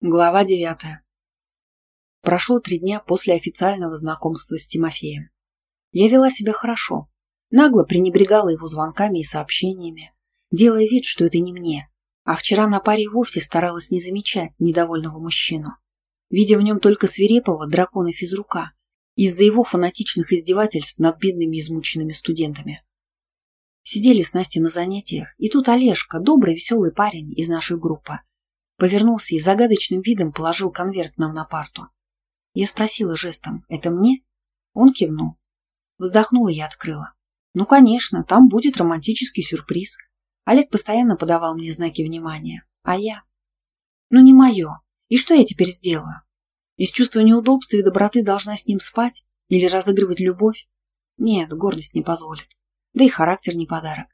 Глава девятая. Прошло три дня после официального знакомства с Тимофеем. Я вела себя хорошо, нагло пренебрегала его звонками и сообщениями, делая вид, что это не мне, а вчера на паре вовсе старалась не замечать недовольного мужчину, видя в нем только свирепого дракона физрука из-за его фанатичных издевательств над бедными измученными студентами. Сидели с Настей на занятиях, и тут Олежка, добрый веселый парень из нашей группы, Повернулся и загадочным видом положил конверт нам на парту. Я спросила жестом «Это мне?» Он кивнул. Вздохнула и открыла. Ну, конечно, там будет романтический сюрприз. Олег постоянно подавал мне знаки внимания. А я? Ну, не мое. И что я теперь сделаю? Из чувства неудобства и доброты должна с ним спать? Или разыгрывать любовь? Нет, гордость не позволит. Да и характер не подарок.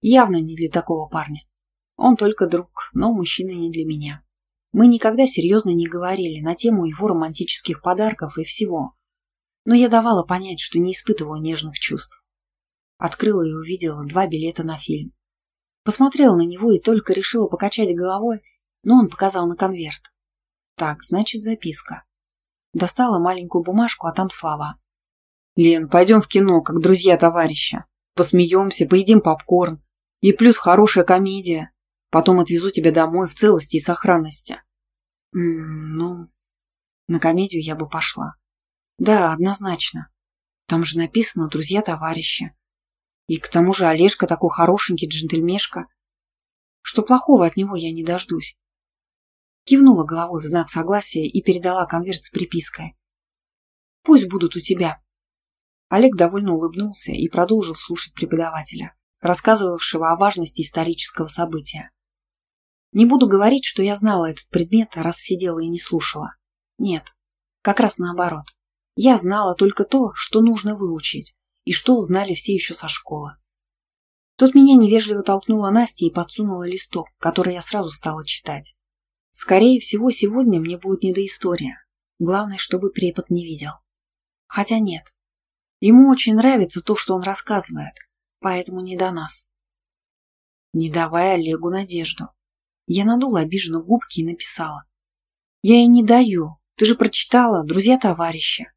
Явно не для такого парня. Он только друг, но мужчина не для меня. Мы никогда серьезно не говорили на тему его романтических подарков и всего. Но я давала понять, что не испытываю нежных чувств. Открыла и увидела два билета на фильм. Посмотрела на него и только решила покачать головой, но он показал на конверт. Так, значит, записка. Достала маленькую бумажку, а там слова. «Лен, пойдем в кино, как друзья-товарища. Посмеемся, поедим попкорн. И плюс хорошая комедия. Потом отвезу тебя домой в целости и сохранности. М ну, на комедию я бы пошла. Да, однозначно. Там же написано «друзья-товарищи». И к тому же Олежка такой хорошенький джентльмешка. Что плохого от него я не дождусь. Кивнула головой в знак согласия и передала конверт с припиской. «Пусть будут у тебя». Олег довольно улыбнулся и продолжил слушать преподавателя, рассказывавшего о важности исторического события. Не буду говорить, что я знала этот предмет, раз сидела и не слушала. Нет, как раз наоборот. Я знала только то, что нужно выучить, и что узнали все еще со школы. Тут меня невежливо толкнула Настя и подсунула листок, который я сразу стала читать. Скорее всего, сегодня мне будет не до истории. Главное, чтобы препод не видел. Хотя нет. Ему очень нравится то, что он рассказывает, поэтому не до нас. Не давай Олегу надежду. Я надула обиженно губки и написала. «Я ей не даю. Ты же прочитала, друзья-товарищи».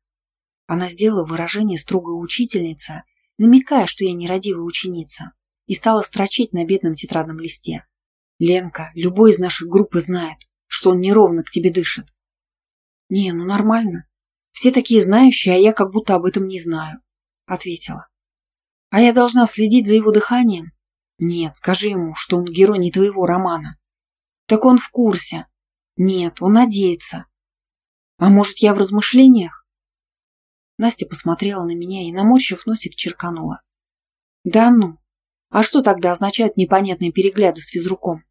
Она сделала выражение строгой учительницы, намекая, что я нерадивая ученица, и стала строчить на бедном тетрадном листе. «Ленка, любой из нашей группы знает, что он неровно к тебе дышит». «Не, ну нормально. Все такие знающие, а я как будто об этом не знаю», — ответила. «А я должна следить за его дыханием?» «Нет, скажи ему, что он герой не твоего романа. Так он в курсе. Нет, он надеется. А может, я в размышлениях? Настя посмотрела на меня и, наморщив носик, черканула. Да ну. А что тогда означают непонятные перегляды с физруком?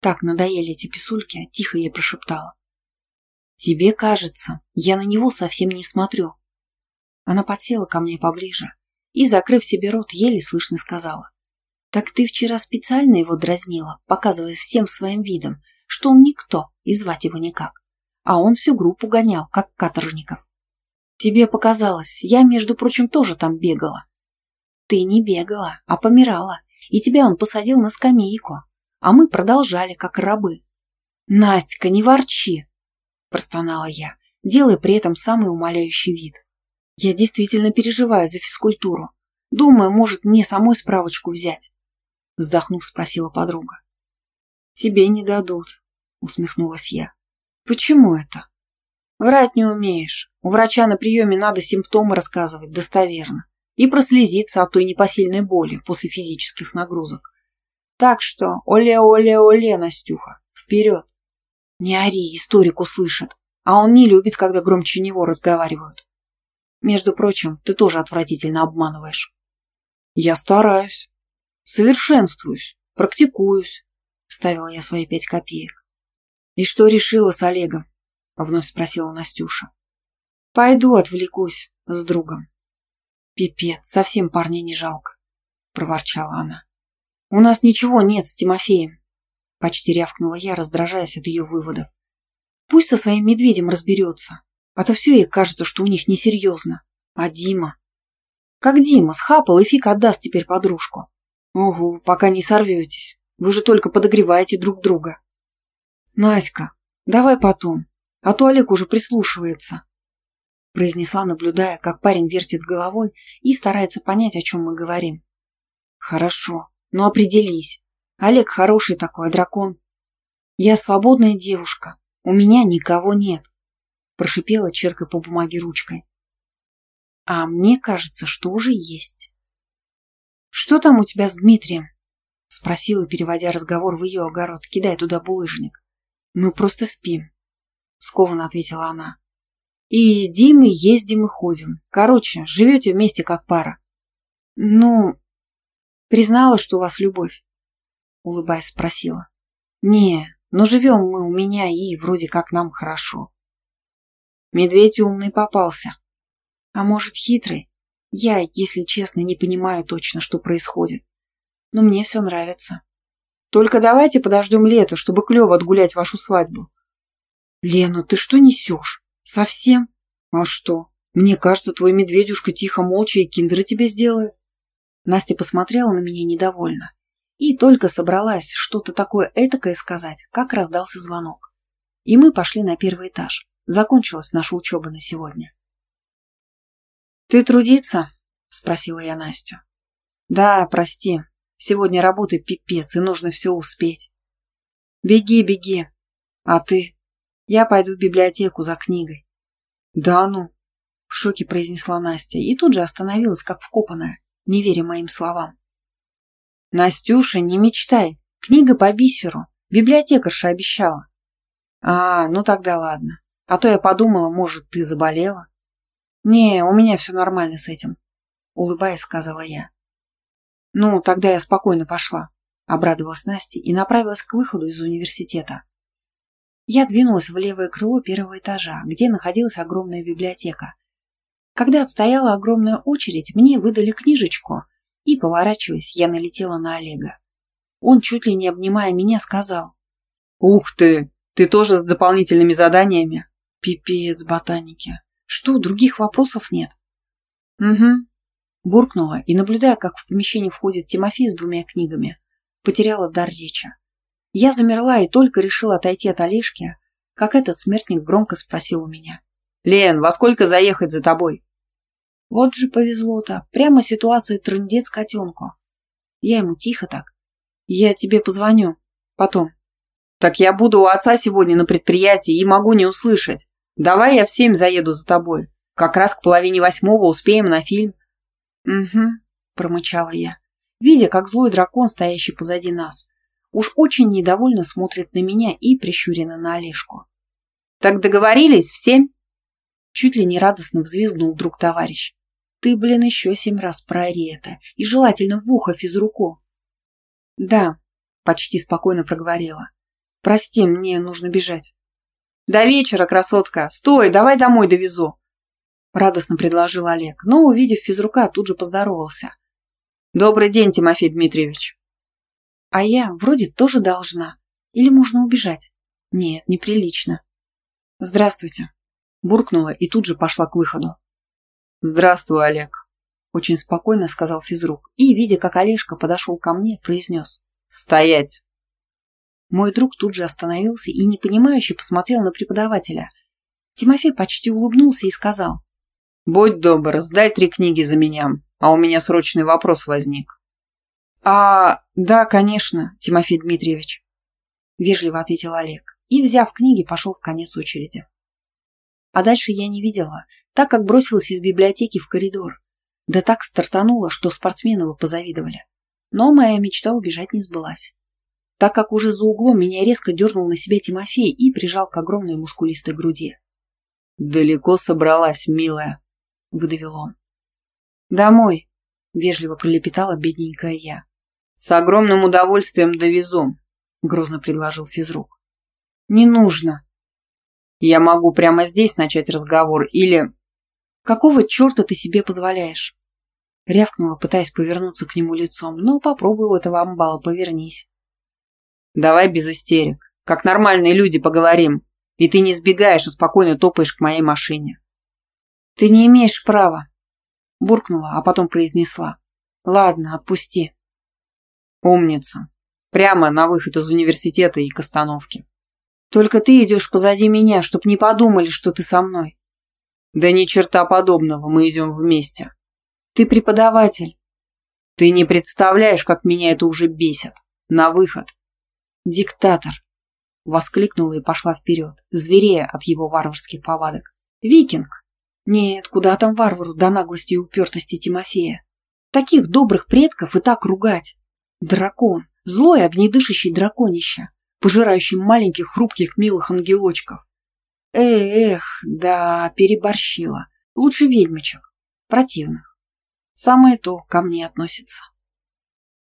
Так надоели эти писульки, тихо ей прошептала. Тебе кажется, я на него совсем не смотрю. Она подсела ко мне поближе и, закрыв себе рот, еле слышно сказала. Так ты вчера специально его дразнила, показывая всем своим видом, что он никто и звать его никак. А он всю группу гонял, как каторжников. Тебе показалось, я, между прочим, тоже там бегала. Ты не бегала, а помирала, и тебя он посадил на скамейку, а мы продолжали, как рабы. Настя, не ворчи, простонала я, делая при этом самый умоляющий вид. Я действительно переживаю за физкультуру. Думаю, может, мне самой справочку взять вздохнув, спросила подруга. Тебе не дадут, усмехнулась я. Почему это? Врать не умеешь. У врача на приеме надо симптомы рассказывать достоверно и прослезиться от той непосильной боли после физических нагрузок. Так что оле-оле-оле, Настюха, вперед. Не ори, историк услышит, а он не любит, когда громче него разговаривают. Между прочим, ты тоже отвратительно обманываешь. Я стараюсь, Совершенствуюсь, практикуюсь, вставила я свои пять копеек. И что решила с Олегом? Вновь спросила Настюша. Пойду отвлекусь с другом. Пипец, совсем парня не жалко, проворчала она. У нас ничего нет с Тимофеем, почти рявкнула я, раздражаясь от ее выводов. Пусть со своим медведем разберется, а то все ей кажется, что у них несерьезно. А Дима? Как Дима схапал и фиг отдаст теперь подружку. Ого, пока не сорветесь. Вы же только подогреваете друг друга. Наська, Давай потом, а то Олег уже прислушивается произнесла, наблюдая, как парень вертит головой и старается понять, о чем мы говорим. Хорошо, но определись. Олег хороший такой, а дракон. Я свободная девушка, у меня никого нет, прошипела, черкой по бумаге ручкой. А мне кажется, что уже есть. Что там у тебя с Дмитрием? Спросила, переводя разговор в ее огород, кидая туда булыжник. Мы просто спим, скованно ответила она. И едим, и ездим, и ходим. Короче, живете вместе как пара. Ну, признала, что у вас любовь? Улыбаясь, спросила. Не, но живем мы у меня и вроде как нам хорошо. Медведь умный попался. А может, хитрый? Я, если честно, не понимаю точно, что происходит. Но мне все нравится. Только давайте подождем лето, чтобы клево отгулять вашу свадьбу. Лена, ты что несешь? Совсем? А что? Мне кажется, твой медведюшка тихо, молча и киндеры тебе сделает. Настя посмотрела на меня недовольно. И только собралась что-то такое этакое сказать, как раздался звонок. И мы пошли на первый этаж. Закончилась наша учеба на сегодня. «Ты трудиться?» – спросила я Настю. «Да, прости. Сегодня работы пипец, и нужно все успеть». «Беги, беги. А ты?» Я пойду в библиотеку за книгой. Да ну, в шоке произнесла Настя и тут же остановилась, как вкопанная, не веря моим словам. Настюша, не мечтай, книга по бисеру, библиотекарша обещала. А, ну тогда ладно. А то я подумала, может, ты заболела. Не, у меня все нормально с этим, улыбаясь, сказала я. Ну, тогда я спокойно пошла, обрадовалась Настя и направилась к выходу из университета. Я двинулась в левое крыло первого этажа, где находилась огромная библиотека. Когда отстояла огромная очередь, мне выдали книжечку, и, поворачиваясь, я налетела на Олега. Он, чуть ли не обнимая меня, сказал. «Ух ты! Ты тоже с дополнительными заданиями?» «Пипец, ботаники! Что, других вопросов нет?» «Угу», буркнула и, наблюдая, как в помещение входит Тимофей с двумя книгами, потеряла дар речи. Я замерла и только решила отойти от Олежки, как этот смертник громко спросил у меня. «Лен, во сколько заехать за тобой?» Вот же повезло-то. Прямо ситуация трындец котенку. Я ему тихо так. «Я тебе позвоню. Потом». «Так я буду у отца сегодня на предприятии и могу не услышать. Давай я в семь заеду за тобой. Как раз к половине восьмого успеем на фильм». «Угу», – промычала я, видя, как злой дракон, стоящий позади нас, Уж очень недовольно смотрит на меня и прищуренно на Олежку. «Так договорились в семь?» Чуть ли не радостно взвизгнул друг товарищ. «Ты, блин, еще семь раз проори это, и желательно в ухо физруку». «Да», — почти спокойно проговорила. «Прости, мне нужно бежать». «До вечера, красотка! Стой, давай домой довезу!» Радостно предложил Олег, но, увидев физрука, тут же поздоровался. «Добрый день, Тимофей Дмитриевич!» А я вроде тоже должна. Или можно убежать? Нет, неприлично. Здравствуйте. Буркнула и тут же пошла к выходу. Здравствуй, Олег. Очень спокойно сказал физрук и, видя, как Олежка подошел ко мне, произнес. Стоять. Мой друг тут же остановился и непонимающе посмотрел на преподавателя. Тимофей почти улыбнулся и сказал. «Будь добр, сдай три книги за меня, а у меня срочный вопрос возник». «А, да, конечно, Тимофей Дмитриевич», – вежливо ответил Олег и, взяв книги, пошел в конец очереди. А дальше я не видела, так как бросилась из библиотеки в коридор. Да так стартанула, что спортсмены бы позавидовали. Но моя мечта убежать не сбылась. Так как уже за углом меня резко дернул на себя Тимофей и прижал к огромной мускулистой груди. «Далеко собралась, милая», – выдавил он. «Домой», – вежливо пролепетала бедненькая я. «С огромным удовольствием довезу», — грозно предложил физрук. «Не нужно». «Я могу прямо здесь начать разговор или...» «Какого черта ты себе позволяешь?» Рявкнула, пытаясь повернуться к нему лицом, но попробуй у этого амбала повернись. «Давай без истерик. Как нормальные люди поговорим. И ты не сбегаешь, а спокойно топаешь к моей машине». «Ты не имеешь права», — буркнула, а потом произнесла. «Ладно, отпусти». Умница. Прямо на выход из университета и к остановке. Только ты идешь позади меня, чтоб не подумали, что ты со мной. Да ни черта подобного, мы идем вместе. Ты преподаватель. Ты не представляешь, как меня это уже бесит. На выход. Диктатор. Воскликнула и пошла вперед, зверея от его варварских повадок. Викинг. Нет, куда там варвару до наглости и упертости Тимофея. Таких добрых предков и так ругать. Дракон. Злой огнедышащий драконище, пожирающий маленьких хрупких милых ангелочков. Эх, да, переборщила. Лучше ведьмичек. Противных. Самое то ко мне относится.